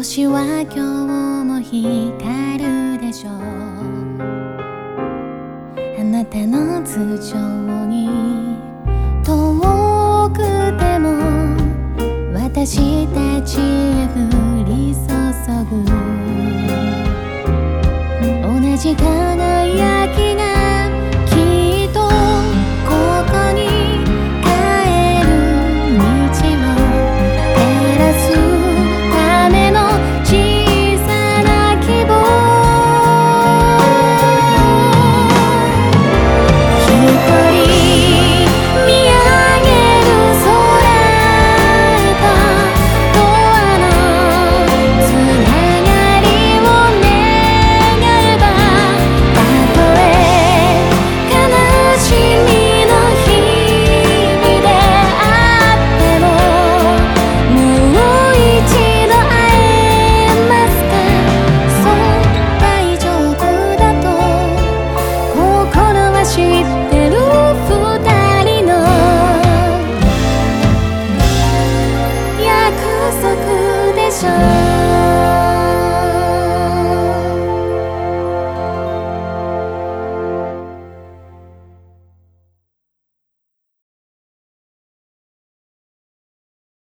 星は今日も光るでしょう。あなたの頭上に遠くても私たちへ降り注ぐ。同じ輝き time